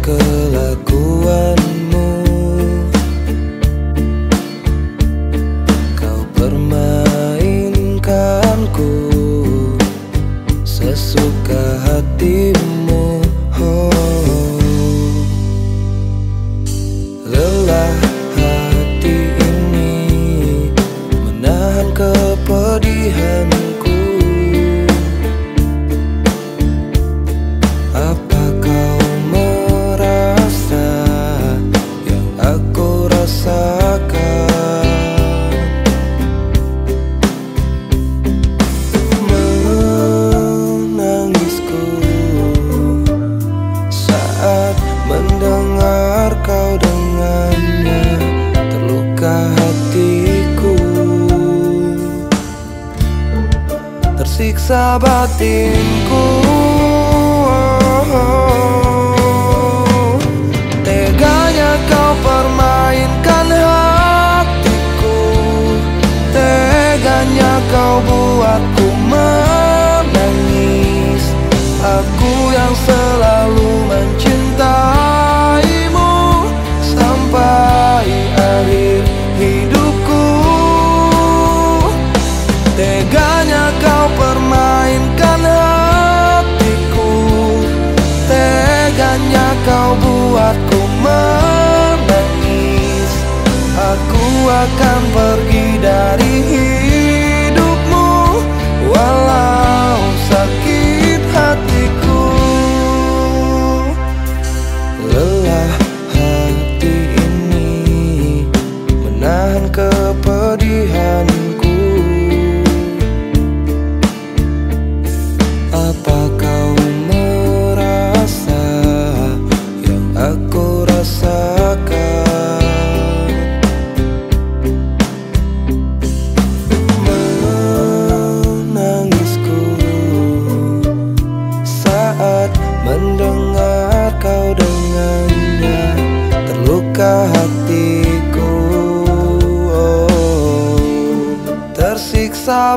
kelakuanmu Kau permainkanku rasa batinku oh, oh. akan pergi dari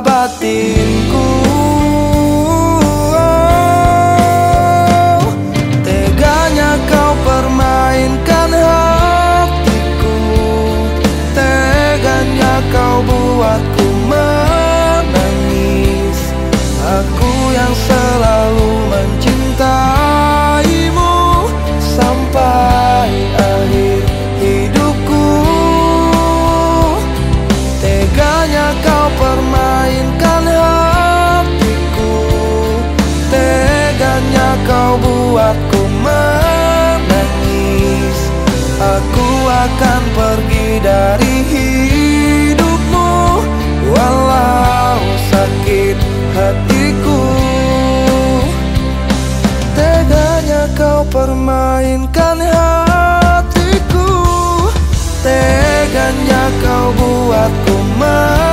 batinku akan pergi dari hidupmu. Walau sakit hatiku Teganya kau permainkan hatiku. Teganya kau buatku mati.